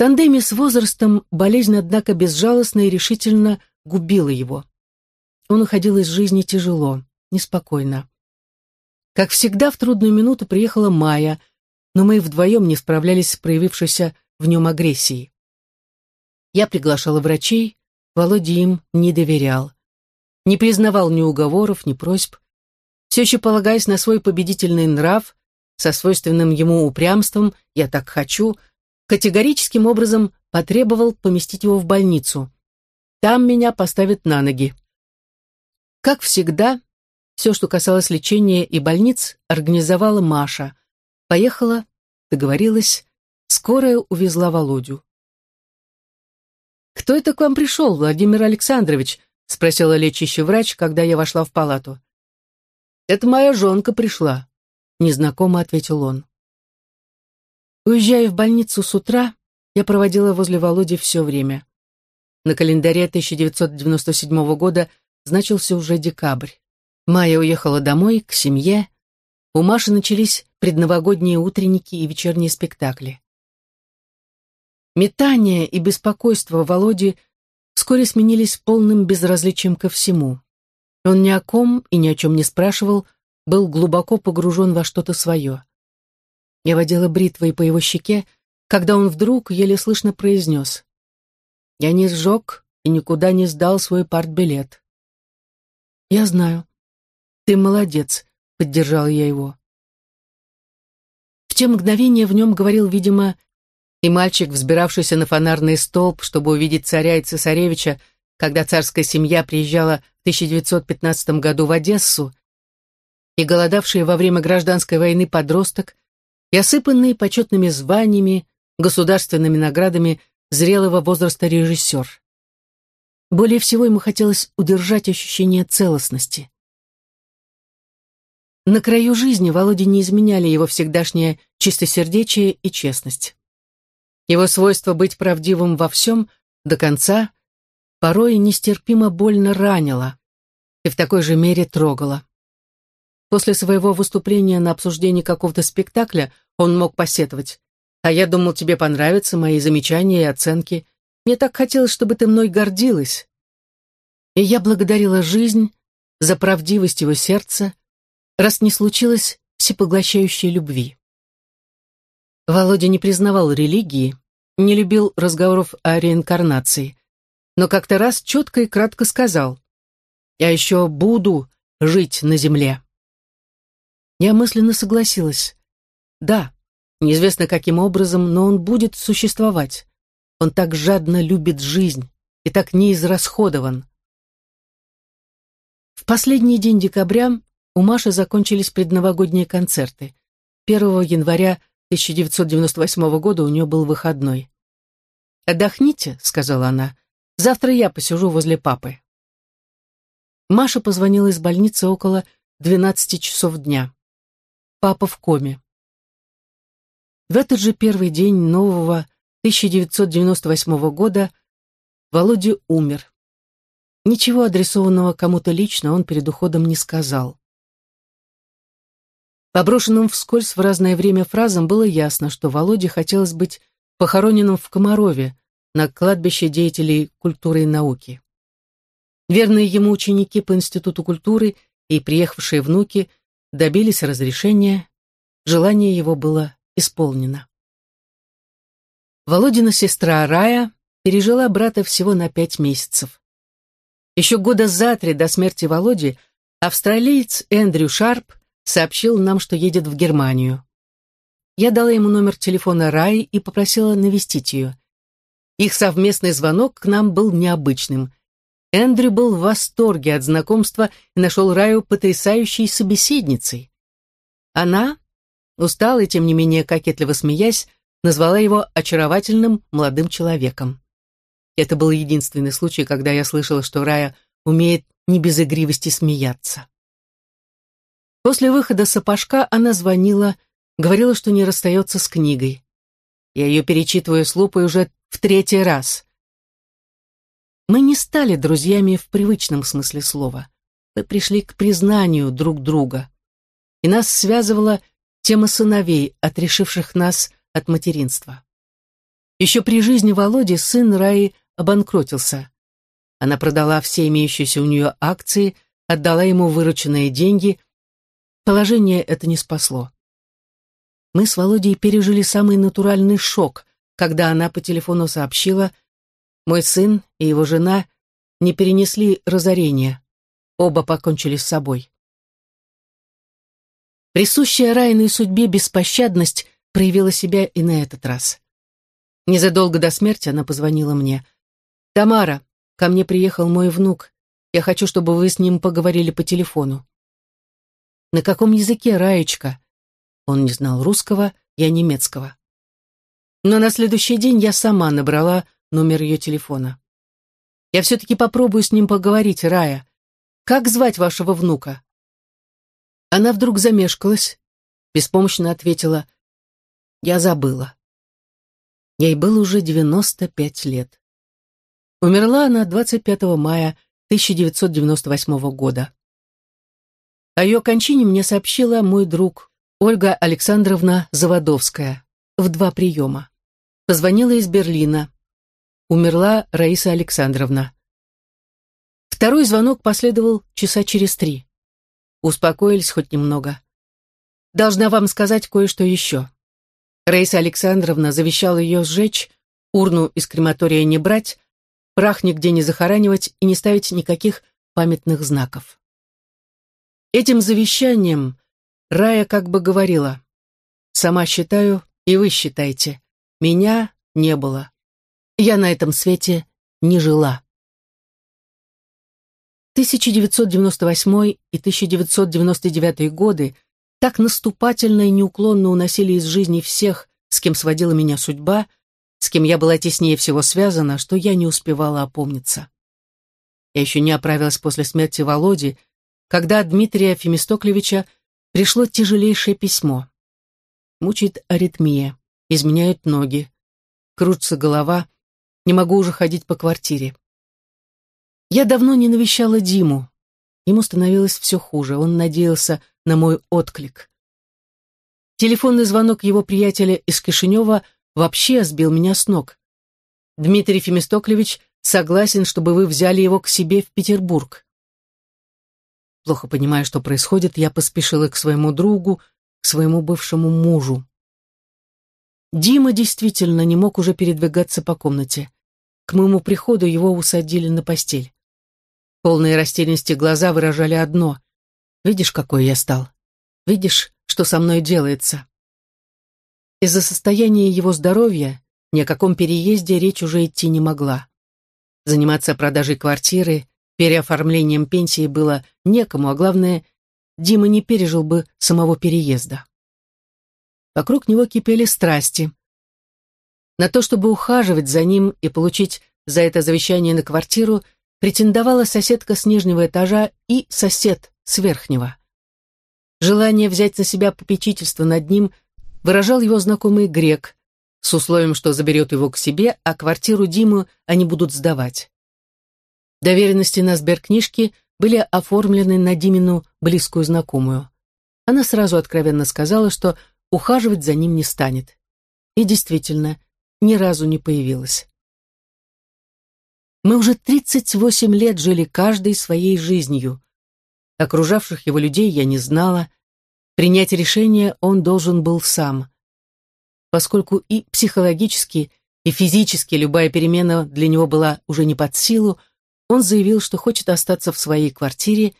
тандеме с возрастом болезнь, однако, безжалостно и решительно губила его. Он уходил из жизни тяжело, неспокойно. Как всегда, в трудную минуту приехала Майя, но мы вдвоем не справлялись с проявившейся в нем агрессией. Я приглашала врачей, Володя им не доверял. Не признавал ни уговоров, ни просьб. Все еще полагаясь на свой победительный нрав, со свойственным ему упрямством «я так хочу», категорическим образом потребовал поместить его в больницу. Там меня поставят на ноги. Как всегда, все, что касалось лечения и больниц, организовала Маша. Поехала, договорилась, скорая увезла Володю. «Кто это к вам пришел, Владимир Александрович?» — спросила лечащий врач, когда я вошла в палату. «Это моя жонка пришла», — незнакомо ответил он. Уезжая в больницу с утра, я проводила возле Володи все время. На календаре 1997 года значился уже декабрь. Майя уехала домой, к семье. У Маши начались предновогодние утренники и вечерние спектакли. Метание и беспокойство Володи вскоре сменились полным безразличием ко всему. Он ни о ком и ни о чем не спрашивал, был глубоко погружен во что-то свое. Я водила бритвой по его щеке, когда он вдруг еле слышно произнес. «Я не сжег и никуда не сдал свой партбилет». «Я знаю. Ты молодец», — поддержала я его. В те мгновения в нем говорил, видимо, и мальчик, взбиравшийся на фонарный столб, чтобы увидеть царя и цесаревича, когда царская семья приезжала в 1915 году в Одессу, и голодавший во время гражданской войны подросток, и осыпанный почетными званиями, государственными наградами зрелого возраста режиссер. Более всего ему хотелось удержать ощущение целостности. На краю жизни Володе не изменяли его всегдашнее чистосердечие и честность. Его свойство быть правдивым во всем до конца порой нестерпимо больно ранило и в такой же мере трогало. После своего выступления на обсуждении какого-то спектакля он мог посетовать. «А я думал, тебе понравятся мои замечания и оценки. Мне так хотелось, чтобы ты мной гордилась». И я благодарила жизнь за правдивость его сердца, раз не случилось всепоглощающей любви. Володя не признавал религии, не любил разговоров о реинкарнации, но как-то раз четко и кратко сказал «Я еще буду жить на земле». Я мысленно согласилась. Да, неизвестно каким образом, но он будет существовать. Он так жадно любит жизнь и так неизрасходован. В последний день декабря у Маши закончились предновогодние концерты. 1 января 1998 года у нее был выходной. «Отдохните», — сказала она. «Завтра я посижу возле папы». Маша позвонила из больницы около 12 часов дня. Папа в коме. В этот же первый день нового 1998 года Володя умер. Ничего адресованного кому-то лично он перед уходом не сказал. По брошенным вскользь в разное время фразам было ясно, что Володе хотелось быть похороненным в Комарове, на кладбище деятелей культуры и науки. Верные ему ученики по Институту культуры и приехавшие внуки добились разрешения, желание его было исполнено. Володина сестра Рая пережила брата всего на пять месяцев. Еще года за три до смерти Володи австралиец Эндрю Шарп сообщил нам, что едет в Германию. Я дала ему номер телефона Раи и попросила навестить ее. Их совместный звонок к нам был необычным. Эндрю был в восторге от знакомства и нашел Раю потрясающей собеседницей. Она, устала и тем не менее кокетливо смеясь, назвала его очаровательным молодым человеком. Это был единственный случай, когда я слышала, что Рая умеет не без игривости смеяться. После выхода сапожка она звонила, говорила, что не расстается с книгой. Я ее перечитываю с лупой уже в третий раз. Мы не стали друзьями в привычном смысле слова. Мы пришли к признанию друг друга. И нас связывала тема сыновей, отрешивших нас от материнства. Еще при жизни Володи сын Раи обанкротился. Она продала все имеющиеся у нее акции, отдала ему вырученные деньги. Положение это не спасло. Мы с Володей пережили самый натуральный шок, когда она по телефону сообщила, мой сын и его жена не перенесли разорения. Оба покончили с собой. Присущая Райной судьбе беспощадность проявила себя и на этот раз. Незадолго до смерти она позвонила мне. «Тамара, ко мне приехал мой внук. Я хочу, чтобы вы с ним поговорили по телефону». «На каком языке, Раечка?» Он не знал русского, я немецкого. Но на следующий день я сама набрала номер ее телефона. «Я все-таки попробую с ним поговорить, Рая. Как звать вашего внука?» Она вдруг замешкалась, беспомощно ответила «Я забыла». Ей было уже 95 лет. Умерла она 25 мая 1998 года. О ее кончине мне сообщила мой друг Ольга Александровна Заводовская в два приема. Позвонила из Берлина. Умерла Раиса Александровна. Второй звонок последовал часа через три. Успокоились хоть немного. Должна вам сказать кое-что еще. Раиса Александровна завещала ее сжечь, урну из крематория не брать, прах нигде не захоранивать и не ставить никаких памятных знаков. Этим завещанием Рая как бы говорила, «Сама считаю, и вы считайте, меня не было. Я на этом свете не жила». 1998 и 1999 годы так наступательно и неуклонно уносили из жизни всех, с кем сводила меня судьба, с кем я была теснее всего связана, что я не успевала опомниться. Я еще не оправилась после смерти Володи, когда от Дмитрия Фемистоклевича пришло тяжелейшее письмо. Мучает аритмия, изменяют ноги, крутится голова, не могу уже ходить по квартире. Я давно не навещала Диму. Ему становилось все хуже, он надеялся на мой отклик. Телефонный звонок его приятеля из Кишинева вообще сбил меня с ног. Дмитрий Фемистоклевич согласен, чтобы вы взяли его к себе в Петербург. Плохо понимая, что происходит, я поспешила к своему другу, к своему бывшему мужу. Дима действительно не мог уже передвигаться по комнате. К моему приходу его усадили на постель. Полные растерянности глаза выражали одно. «Видишь, какой я стал? Видишь, что со мной делается?» Из-за состояния его здоровья ни о каком переезде речь уже идти не могла. Заниматься продажей квартиры, переоформлением пенсии было некому, а главное, Дима не пережил бы самого переезда. Вокруг него кипели страсти. На то, чтобы ухаживать за ним и получить за это завещание на квартиру – претендовала соседка с нижнего этажа и сосед с верхнего. Желание взять на себя попечительство над ним выражал его знакомый грек, с условием, что заберет его к себе, а квартиру Диму они будут сдавать. Доверенности на сберкнижке были оформлены на Димину близкую знакомую. Она сразу откровенно сказала, что ухаживать за ним не станет. И действительно, ни разу не появилась. Мы уже 38 лет жили каждой своей жизнью. Окружавших его людей я не знала. Принять решение он должен был сам. Поскольку и психологически, и физически любая перемена для него была уже не под силу, он заявил, что хочет остаться в своей квартире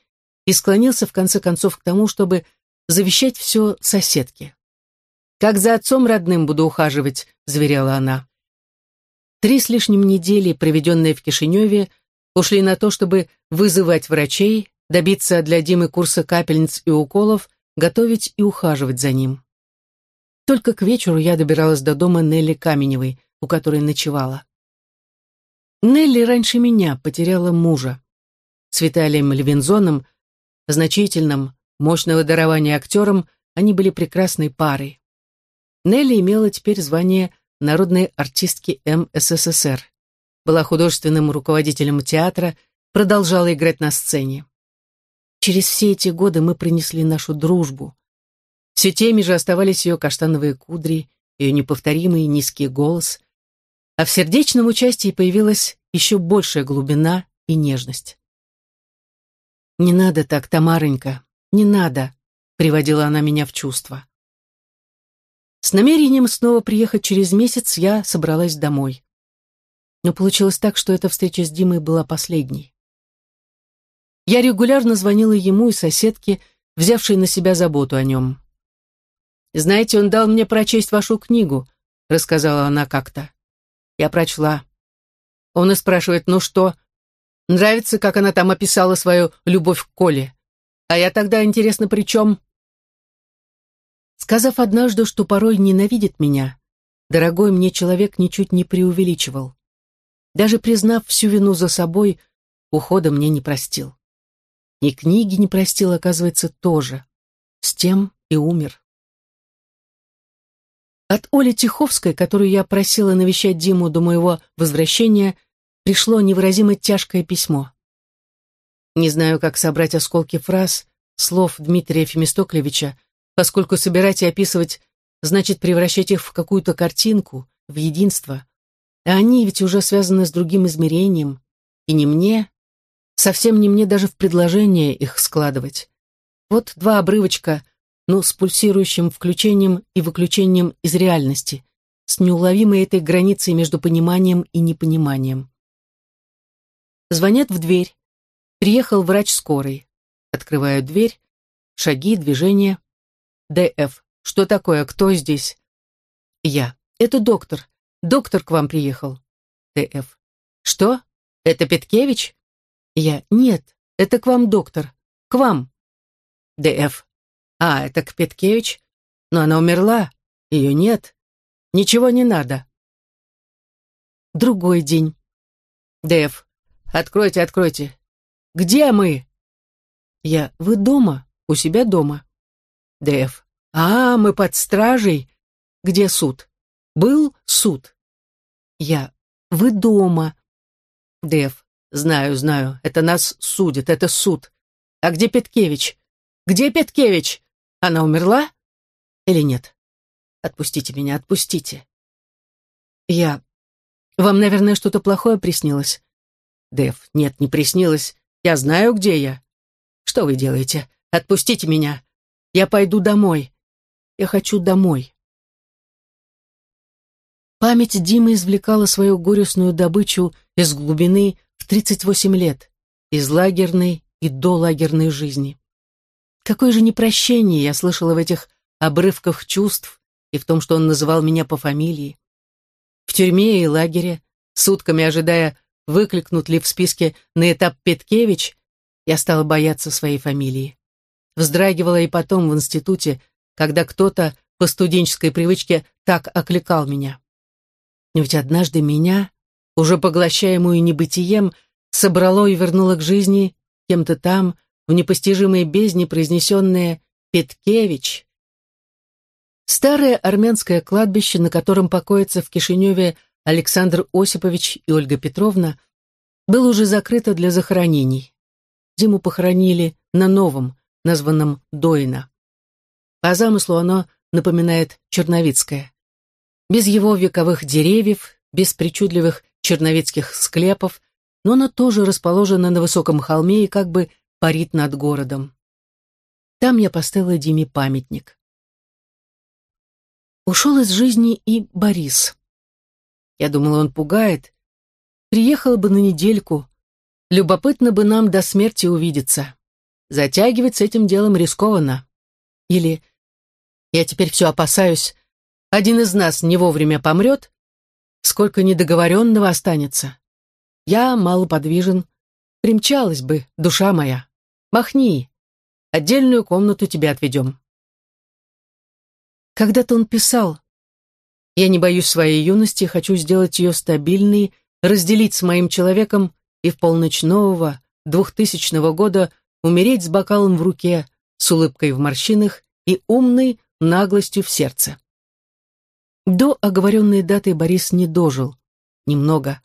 и склонился в конце концов к тому, чтобы завещать все соседке. «Как за отцом родным буду ухаживать», — заверяла она. Три с лишним недели, проведенные в Кишиневе, ушли на то, чтобы вызывать врачей, добиться для Димы курса капельниц и уколов, готовить и ухаживать за ним. Только к вечеру я добиралась до дома Нелли Каменевой, у которой ночевала. Нелли раньше меня потеряла мужа. С Виталием Левинзоном, значительным, мощного дарования актером, они были прекрасной парой. Нелли имела теперь звание народной артистки МССР. Была художественным руководителем театра, продолжала играть на сцене. Через все эти годы мы принесли нашу дружбу. Все теми же оставались ее каштановые кудри, ее неповторимый низкий голос. а в сердечном участии появилась еще большая глубина и нежность. «Не надо так, Тамаронька, не надо», — приводила она меня в чувство. С намерением снова приехать через месяц я собралась домой. Но получилось так, что эта встреча с Димой была последней. Я регулярно звонила ему и соседке, взявшей на себя заботу о нем. «Знаете, он дал мне прочесть вашу книгу», — рассказала она как-то. Я прочла. Он и спрашивает, ну что, нравится, как она там описала свою любовь к Коле? А я тогда, интересно, при чем? Сказав однажды, что порой ненавидит меня, дорогой мне человек ничуть не преувеличивал. Даже признав всю вину за собой, ухода мне не простил. И книги не простил, оказывается, тоже. С тем и умер. От Оли Тиховской, которую я просила навещать Диму до моего возвращения, пришло невыразимо тяжкое письмо. Не знаю, как собрать осколки фраз, слов Дмитрия Фемистоклевича, поскольку собирать и описывать значит превращать их в какую-то картинку, в единство. А они ведь уже связаны с другим измерением, и не мне, Совсем не мне даже в предложение их складывать. Вот два обрывочка, но с пульсирующим включением и выключением из реальности, с неуловимой этой границей между пониманием и непониманием. Звонят в дверь. Приехал врач скорой. Открываю дверь. Шаги, движения. ДФ. Что такое? Кто здесь? Я. Это доктор. Доктор к вам приехал. ДФ. Что? Это Петкевич? Я. Нет, это к вам, доктор. К вам. ДФ. А, это к Петкевич? Но она умерла. Ее нет. Ничего не надо. Другой день. ДФ. Откройте, откройте. Где мы? Я. Вы дома? У себя дома. ДФ. А, мы под стражей. Где суд? Был суд. Я. Вы дома. ДФ. Знаю, знаю, это нас судит, это суд. А где Петкевич? Где Петкевич? Она умерла? Или нет? Отпустите меня, отпустите. Я... Вам, наверное, что-то плохое приснилось? Дэв, нет, не приснилось. Я знаю, где я. Что вы делаете? Отпустите меня. Я пойду домой. Я хочу домой. Память Димы извлекала свою горестную добычу из глубины 38 лет, из лагерной и долагерной жизни. Какое же непрощение я слышала в этих обрывках чувств и в том, что он называл меня по фамилии. В тюрьме и лагере, сутками ожидая, выкликнут ли в списке на этап Петкевич, я стала бояться своей фамилии. Вздрагивала и потом в институте, когда кто-то по студенческой привычке так окликал меня. Но ведь однажды меня, уже поглощаемую небытием, собрало и вернуло к жизни кем-то там, в непостижимой бездне произнесенное «Петкевич». Старое армянское кладбище, на котором покоятся в Кишиневе Александр Осипович и Ольга Петровна, было уже закрыто для захоронений. Диму похоронили на новом, названном Дойна. По замыслу оно напоминает Черновицкое. Без его вековых деревьев, без причудливых черновицких склепов, но она тоже расположена на высоком холме и как бы парит над городом. Там я поставила Диме памятник. Ушел из жизни и Борис. Я думала, он пугает. Приехал бы на недельку. Любопытно бы нам до смерти увидеться. Затягивать с этим делом рискованно. Или я теперь все опасаюсь. Один из нас не вовремя помрет, сколько недоговоренного останется. Я малоподвижен. Примчалась бы, душа моя. Махни. Отдельную комнату тебе отведем. Когда-то он писал. Я не боюсь своей юности, хочу сделать ее стабильной, разделить с моим человеком и в полночь нового, двухтысячного года умереть с бокалом в руке, с улыбкой в морщинах и умной наглостью в сердце. До оговоренной даты Борис не дожил. Немного.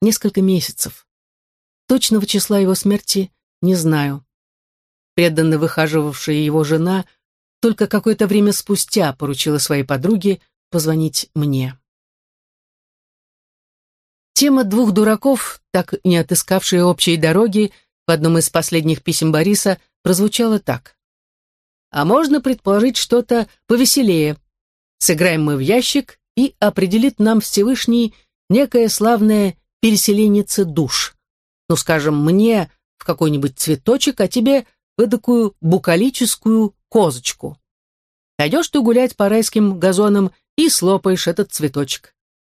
Несколько месяцев. Точного числа его смерти не знаю. Преданно выхаживавшая его жена только какое-то время спустя поручила своей подруге позвонить мне. Тема двух дураков, так не отыскавшие общей дороги, в одном из последних писем Бориса прозвучала так. «А можно предположить что-то повеселее. Сыграем мы в ящик, и определит нам Всевышний некое славное переселенница душ. Ну, скажем, мне в какой-нибудь цветочек, а тебе в эдакую букалическую козочку. Пойдешь ты гулять по райским газонам и слопаешь этот цветочек.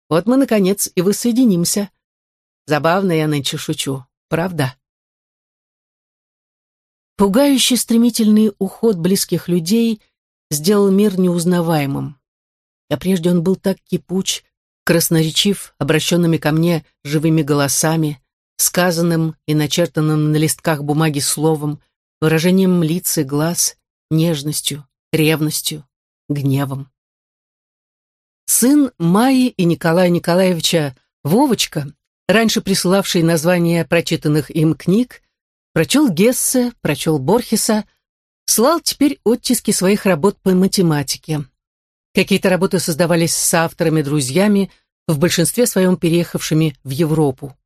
Вот мы, наконец, и воссоединимся. Забавно я нынче шучу, правда? Пугающий стремительный уход близких людей сделал мир неузнаваемым. А прежде он был так кипуч, красноречив, обращенными ко мне живыми голосами, сказанным и начертанным на листках бумаги словом, выражением лиц и глаз, нежностью, ревностью, гневом. Сын Майи и Николая Николаевича Вовочка, раньше присылавший названия прочитанных им книг, прочел Гессе, прочел Борхеса, слал теперь оттиски своих работ по математике. Какие-то работы создавались с авторами-друзьями, в большинстве своем переехавшими в Европу.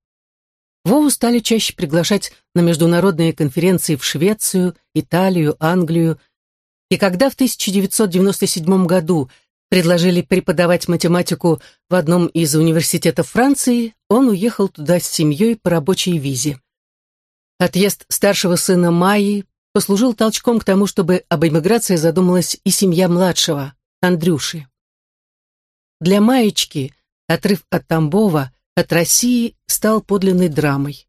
Вову стали чаще приглашать на международные конференции в Швецию, Италию, Англию, и когда в 1997 году предложили преподавать математику в одном из университетов Франции, он уехал туда с семьей по рабочей визе. Отъезд старшего сына Майи послужил толчком к тому, чтобы об эмиграции задумалась и семья младшего, Андрюши. Для Маечки отрыв от Тамбова, от России стал подлинной драмой.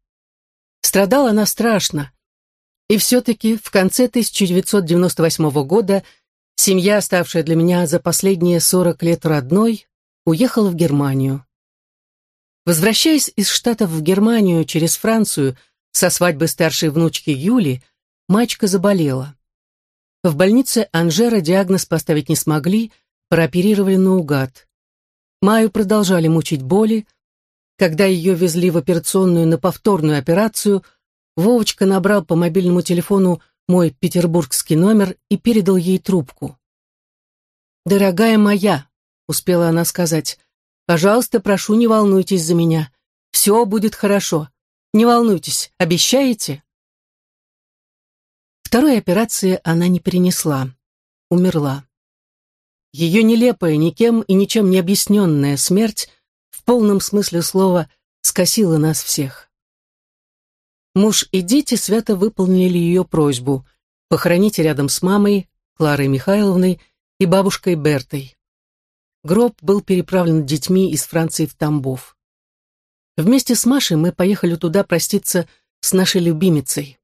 Страдала она страшно, и все-таки в конце 1998 года семья, ставшая для меня за последние 40 лет родной, уехала в Германию. Возвращаясь из Штатов в Германию через Францию со свадьбы старшей внучки Юли, мачка заболела. В больнице Анжера диагноз поставить не смогли, прооперировали наугад. Маю продолжали мучить боли. Когда ее везли в операционную на повторную операцию – Вовочка набрал по мобильному телефону мой петербургский номер и передал ей трубку. «Дорогая моя», — успела она сказать, — «пожалуйста, прошу, не волнуйтесь за меня. Все будет хорошо. Не волнуйтесь, обещаете?» Второй операции она не перенесла. Умерла. Ее нелепая, никем и ничем не объясненная смерть в полном смысле слова скосила нас всех. Муж и дети свято выполнили ее просьбу похоронить рядом с мамой, Кларой Михайловной и бабушкой Бертой. Гроб был переправлен детьми из Франции в Тамбов. Вместе с Машей мы поехали туда проститься с нашей любимицей.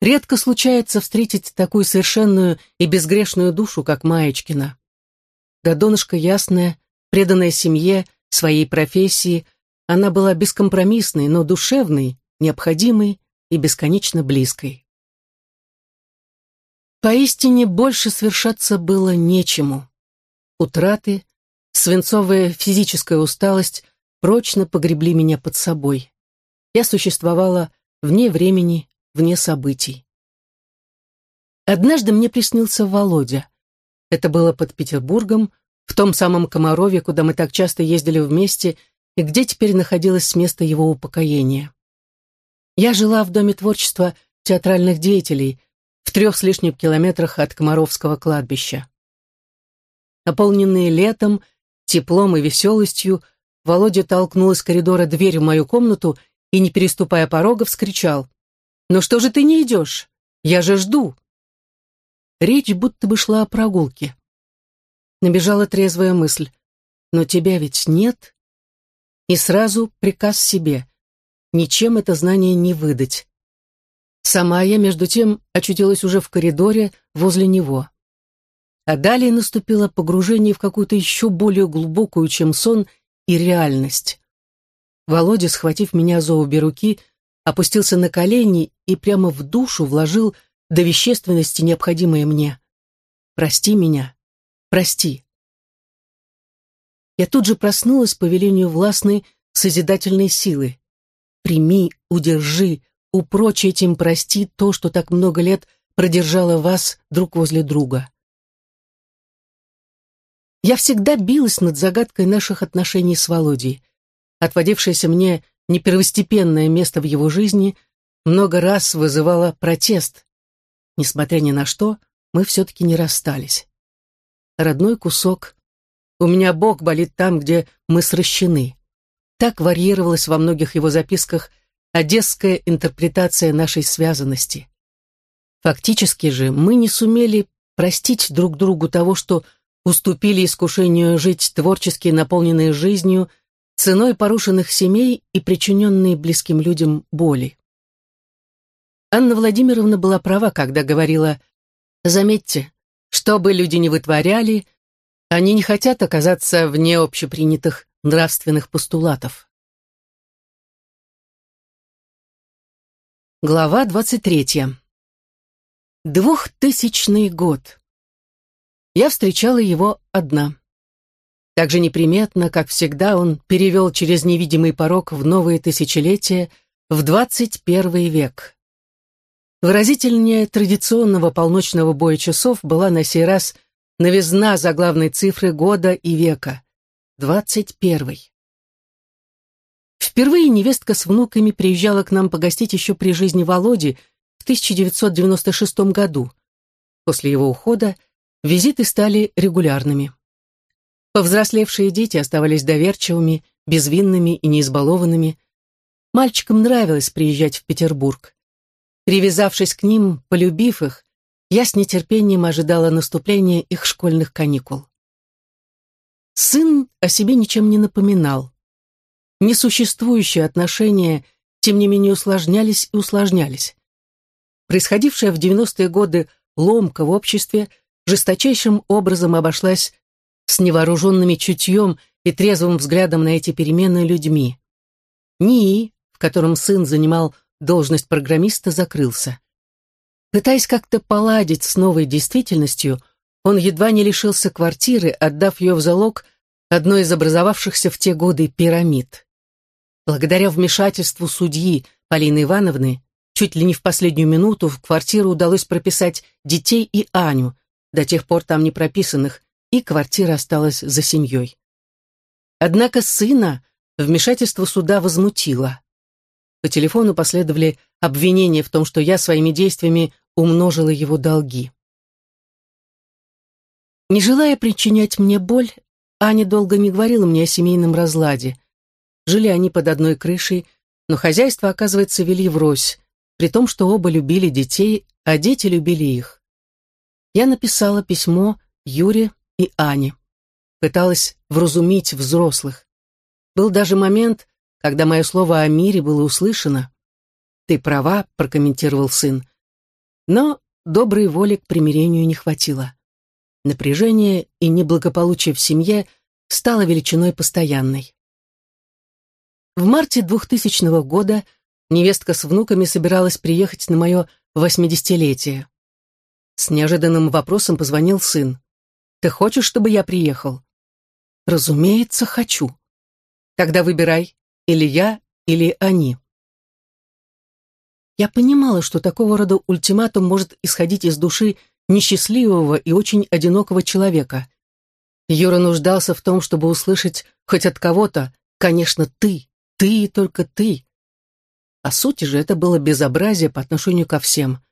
Редко случается встретить такую совершенную и безгрешную душу, как Маечкина. Да донышко ясная, преданная семье, своей профессии, она была бескомпромиссной, но душевной, необходимой и бесконечно близкой. Поистине больше свершаться было нечему. Утраты, свинцовая физическая усталость прочно погребли меня под собой. Я существовала вне времени, вне событий. Однажды мне приснился Володя. Это было под Петербургом, в том самом Комарове, куда мы так часто ездили вместе, и где теперь находилось место его упокоения. Я жила в Доме творчества театральных деятелей в трех с лишним километрах от Комаровского кладбища. Наполненные летом, теплом и веселостью, Володя толкнул из коридора дверь в мою комнату и, не переступая порога, вскричал. «Ну что же ты не идешь? Я же жду!» Речь будто бы шла о прогулке. Набежала трезвая мысль. «Но тебя ведь нет?» И сразу приказ себе ничем это знание не выдать. Сама я, между тем, очутилась уже в коридоре возле него. А далее наступило погружение в какую-то еще более глубокую, чем сон, и реальность. Володя, схватив меня за обе руки, опустился на колени и прямо в душу вложил до вещественности необходимое мне. «Прости меня, прости». Я тут же проснулась по велению властной созидательной силы прими, удержи, упрочь этим прости то, что так много лет продержало вас друг возле друга. Я всегда билась над загадкой наших отношений с Володей. отводившееся мне не первостепенное место в его жизни, много раз вызывало протест. Несмотря ни на что, мы все-таки не расстались. Родной кусок. У меня бок болит там, где мы сращены. Так варьировалась во многих его записках одесская интерпретация нашей связанности. Фактически же мы не сумели простить друг другу того, что уступили искушению жить творчески наполненной жизнью ценой порушенных семей и причиненной близким людям боли. Анна Владимировна была права, когда говорила, «Заметьте, что бы люди ни вытворяли, они не хотят оказаться вне общепринятых нравственных постулатов». Глава двадцать третья. Двухтысячный год. Я встречала его одна. Так же неприметно, как всегда, он перевел через невидимый порог в новые тысячелетия, в двадцать первый век. Выразительнее традиционного полночного боя часов была на сей раз новизна заглавной цифры года и века — двадцать первый. Впервые невестка с внуками приезжала к нам погостить еще при жизни Володи — 1996 году. После его ухода визиты стали регулярными. Повзрослевшие дети оставались доверчивыми, безвинными и неизбалованными. Мальчикам нравилось приезжать в Петербург. Привязавшись к ним, полюбив их, я с нетерпением ожидала наступления их школьных каникул. Сын о себе ничем не напоминал. Несуществующие отношения, тем не менее, усложнялись и усложнялись. Происходившая в 90-е годы ломка в обществе жесточайшим образом обошлась с невооруженными чутьем и трезвым взглядом на эти перемены людьми. НИИ, в котором сын занимал должность программиста, закрылся. Пытаясь как-то поладить с новой действительностью, он едва не лишился квартиры, отдав ее в залог одной из образовавшихся в те годы пирамид. Благодаря вмешательству судьи Полины Ивановны Чуть ли не в последнюю минуту в квартиру удалось прописать детей и Аню, до тех пор там не прописанных, и квартира осталась за семьей. Однако сына вмешательство суда возмутило. По телефону последовали обвинения в том, что я своими действиями умножила его долги. Не желая причинять мне боль, Аня долго не говорила мне о семейном разладе. Жили они под одной крышей, но хозяйство, оказывается, вели врозь при том, что оба любили детей, а дети любили их. Я написала письмо Юре и Ане. Пыталась вразумить взрослых. Был даже момент, когда мое слово о мире было услышано. «Ты права», — прокомментировал сын. Но доброй воли к примирению не хватило. Напряжение и неблагополучие в семье стало величиной постоянной. В марте 2000 года невестка с внуками собиралась приехать на мое восьмидесятилетие. С неожиданным вопросом позвонил сын. «Ты хочешь, чтобы я приехал?» «Разумеется, хочу. Тогда выбирай, или я, или они». Я понимала, что такого рода ультиматум может исходить из души несчастливого и очень одинокого человека. Юра нуждался в том, чтобы услышать хоть от кого-то, конечно, ты, ты и только ты. По сути же это было безобразие по отношению ко всем.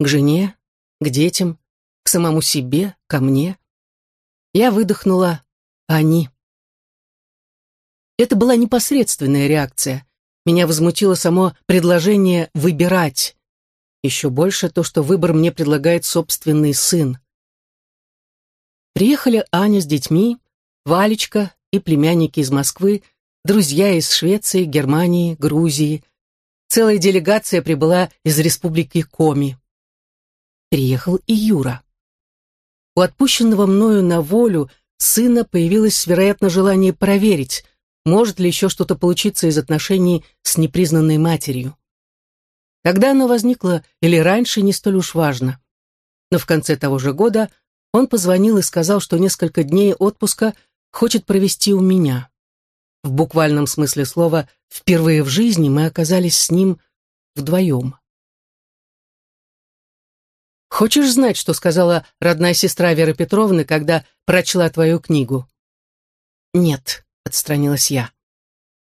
К жене, к детям, к самому себе, ко мне. Я выдохнула «они». Это была непосредственная реакция. Меня возмутило само предложение «выбирать». Еще больше то, что выбор мне предлагает собственный сын. Приехали Аня с детьми, Валечка и племянники из Москвы, друзья из Швеции, Германии, Грузии, Целая делегация прибыла из республики Коми. Приехал и Юра. У отпущенного мною на волю сына появилось, вероятно, желание проверить, может ли еще что-то получиться из отношений с непризнанной матерью. Когда оно возникло или раньше, не столь уж важно. Но в конце того же года он позвонил и сказал, что несколько дней отпуска хочет провести у меня. В буквальном смысле слова, впервые в жизни мы оказались с ним вдвоем. «Хочешь знать, что сказала родная сестра Веры Петровны, когда прочла твою книгу?» «Нет», — отстранилась я.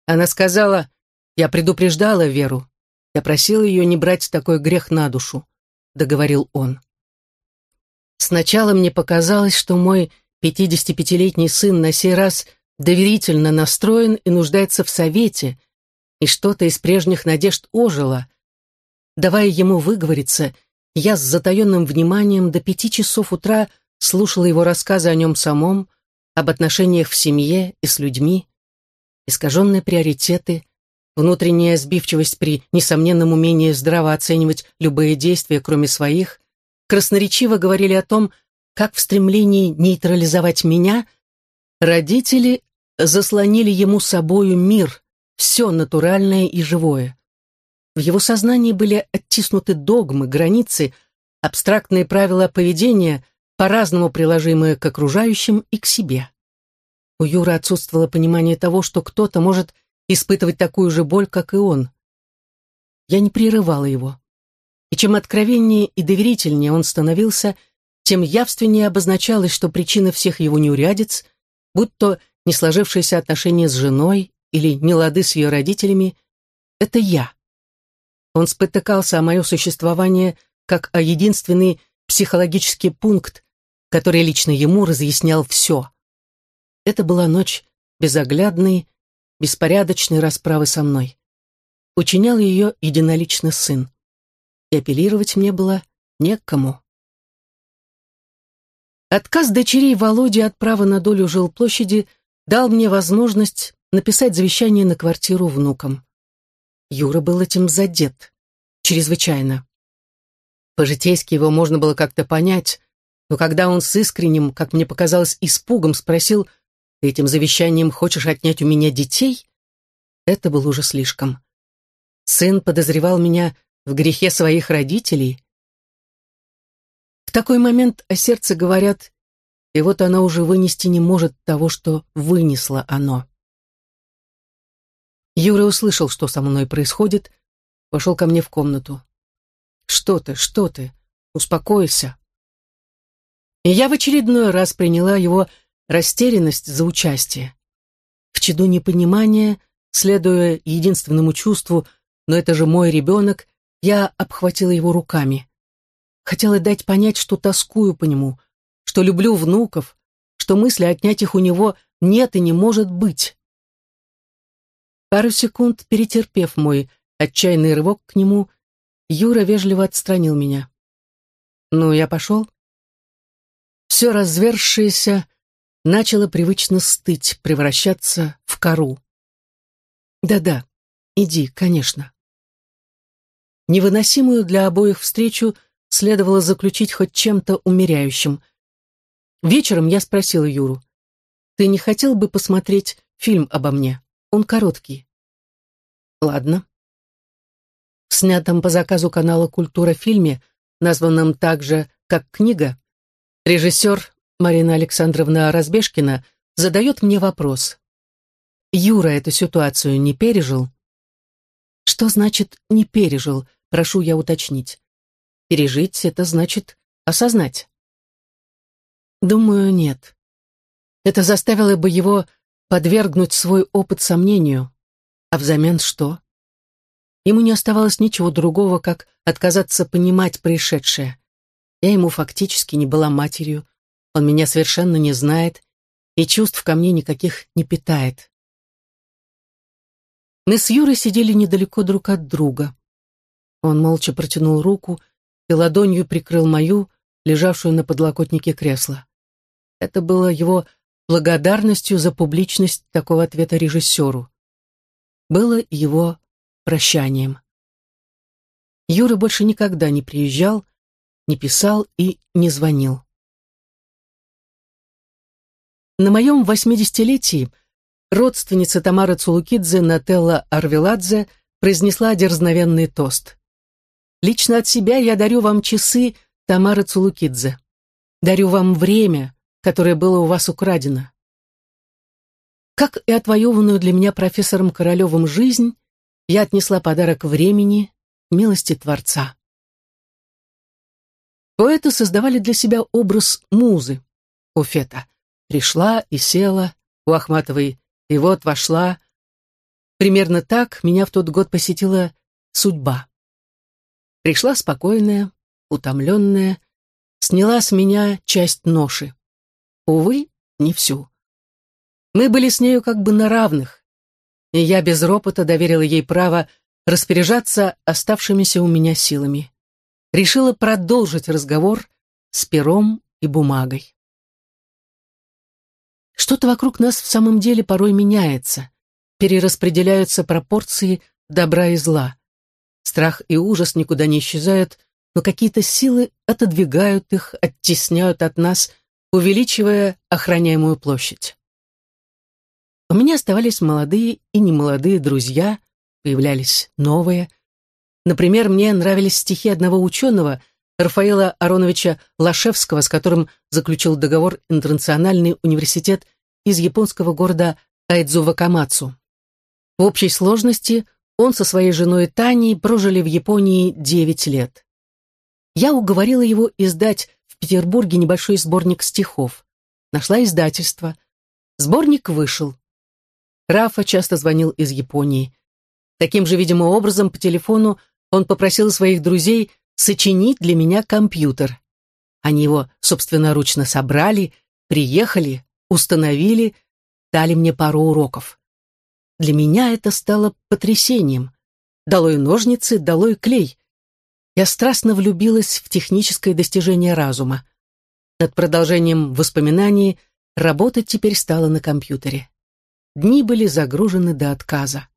Она сказала, я предупреждала Веру. Я просил ее не брать такой грех на душу, договорил он. Сначала мне показалось, что мой 55-летний сын на сей раз доверительно настроен и нуждается в совете, и что-то из прежних надежд ожило. Давая ему выговориться, я с затаенным вниманием до пяти часов утра слушала его рассказы о нем самом, об отношениях в семье и с людьми, искаженные приоритеты, внутренняя сбивчивость при несомненном умении здраво оценивать любые действия, кроме своих, красноречиво говорили о том, как в стремлении нейтрализовать меня родители заслонили ему собою мир, все натуральное и живое. В его сознании были оттиснуты догмы, границы, абстрактные правила поведения, по-разному приложимые к окружающим и к себе. У Юры отсутствовало понимание того, что кто-то может испытывать такую же боль, как и он. Я не прерывала его. И чем откровеннее и доверительнее он становился, тем явственнее обозначалось, что причина всех его неурядиц, будь то не сложившиеся отношения с женой или нелады с ее родителями, это я. Он спотыкался о мое существование как о единственный психологический пункт, который лично ему разъяснял все. Это была ночь безоглядной, беспорядочной расправы со мной. Учинял ее единолично сын. И апеллировать мне было некому. Отказ дочерей Володи от права на долю жилплощади дал мне возможность написать завещание на квартиру внукам. Юра был этим задет. Чрезвычайно. По-житейски его можно было как-то понять, но когда он с искренним, как мне показалось, испугом спросил, «Ты этим завещанием хочешь отнять у меня детей?» Это было уже слишком. Сын подозревал меня в грехе своих родителей. В такой момент о сердце говорят, и вот оно уже вынести не может того, что вынесло оно. Юра услышал, что со мной происходит, пошел ко мне в комнату. «Что ты, что ты? Успокойся». И я в очередной раз приняла его растерянность за участие. В чаду непонимания, следуя единственному чувству, но это же мой ребенок, я обхватила его руками. Хотела дать понять, что тоскую по нему, что люблю внуков, что мысли отнять их у него нет и не может быть. Пару секунд перетерпев мой отчаянный рывок к нему, Юра вежливо отстранил меня. «Ну, я пошел?» Все развершееся начало привычно стыть, превращаться в кору. «Да-да, иди, конечно». Невыносимую для обоих встречу следовало заключить хоть чем-то умеряющим. Вечером я спросила Юру, «Ты не хотел бы посмотреть фильм обо мне?» Он короткий. Ладно. В снятом по заказу канала «Культура» фильме, названном также как «Книга», режиссер Марина Александровна Разбежкина задает мне вопрос. Юра эту ситуацию не пережил? Что значит «не пережил», прошу я уточнить. Пережить — это значит осознать. Думаю, нет. Это заставило бы его подвергнуть свой опыт сомнению. А взамен что? Ему не оставалось ничего другого, как отказаться понимать происшедшее. Я ему фактически не была матерью, он меня совершенно не знает и чувств ко мне никаких не питает. Мы с Юрой сидели недалеко друг от друга. Он молча протянул руку и ладонью прикрыл мою, лежавшую на подлокотнике кресла. Это было его благодарностью за публичность такого ответа режиссеру. Было его прощанием. Юра больше никогда не приезжал, не писал и не звонил. На моем восьмидесятилетии родственница Тамара Цулукидзе Нателла Арвеладзе произнесла дерзновенный тост. «Лично от себя я дарю вам часы Тамара Цулукидзе. Дарю вам время, которое было у вас украдено. Как и отвоеванную для меня профессором Королевым жизнь, я отнесла подарок времени, милости Творца. Поэты создавали для себя образ музы. У Фета пришла и села, у Ахматовой и вот вошла. Примерно так меня в тот год посетила судьба. Пришла спокойная, утомленная, сняла с меня часть ноши. Увы, не всю. Мы были с нею как бы на равных, и я без ропота доверила ей право распоряжаться оставшимися у меня силами. Решила продолжить разговор с пером и бумагой. Что-то вокруг нас в самом деле порой меняется, перераспределяются пропорции добра и зла. Страх и ужас никуда не исчезают, но какие-то силы отодвигают их, оттесняют от нас, увеличивая охраняемую площадь. У меня оставались молодые и немолодые друзья, появлялись новые. Например, мне нравились стихи одного ученого, Рафаэла Ароновича Лашевского, с которым заключил договор Интернациональный университет из японского города Айдзувакамацу. В общей сложности он со своей женой Таней прожили в Японии 9 лет. Я уговорила его издать Петербурге небольшой сборник стихов. Нашла издательство. Сборник вышел. Рафа часто звонил из Японии. Таким же, видимо, образом по телефону он попросил своих друзей сочинить для меня компьютер. Они его собственноручно собрали, приехали, установили, дали мне пару уроков. Для меня это стало потрясением. Долой ножницы, долой клей. Я страстно влюбилась в техническое достижение разума. Над продолжением воспоминаний работать теперь стало на компьютере. Дни были загружены до отказа.